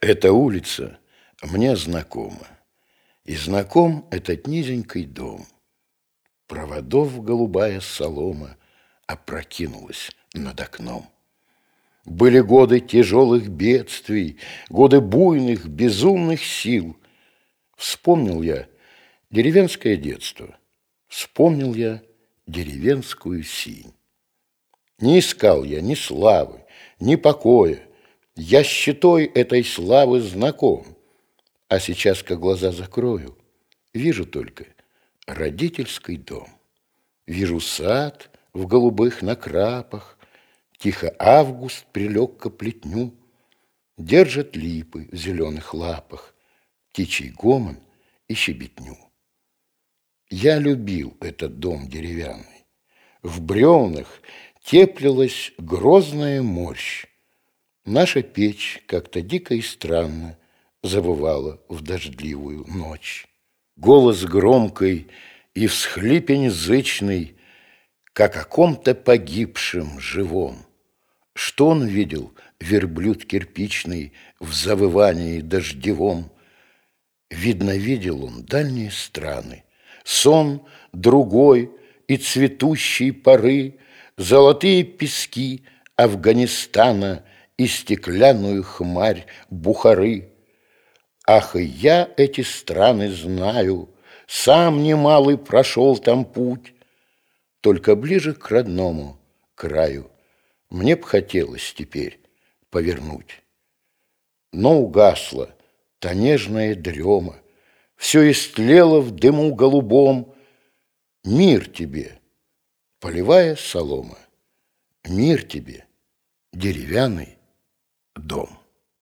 Эта улица мне знакома, И знаком этот низенький дом. Проводов голубая солома Опрокинулась над окном. Были годы тяжелых бедствий, Годы буйных, безумных сил. Вспомнил я деревенское детство, Вспомнил я деревенскую синь. Не искал я ни славы, ни покоя, я щитой этой славы знаком, а сейчас, как глаза закрою, вижу только родительский дом. Вижу сад в голубых накрапах, Тихо август прилег к плетню, Держат липы в зеленых лапах, Птичий гомон и щебетню. Я любил этот дом деревянный. В бревнах теплилась грозная мощь, Наша печь как-то дико и странно Завывала в дождливую ночь. Голос громкий и всхлипень зычный, Как о ком-то погибшем живом. Что он видел, верблюд кирпичный, В завывании дождевом? Видно, видел он дальние страны, Сон другой и цветущие поры, Золотые пески Афганистана — и стеклянную хмарь Бухары. Ах, и я эти страны знаю, Сам немалый прошел там путь, Только ближе к родному краю Мне б хотелось теперь повернуть. Но угасла та нежная дрема, Все истлело в дыму голубом. Мир тебе, полевая солома, Мир тебе, деревянный дом.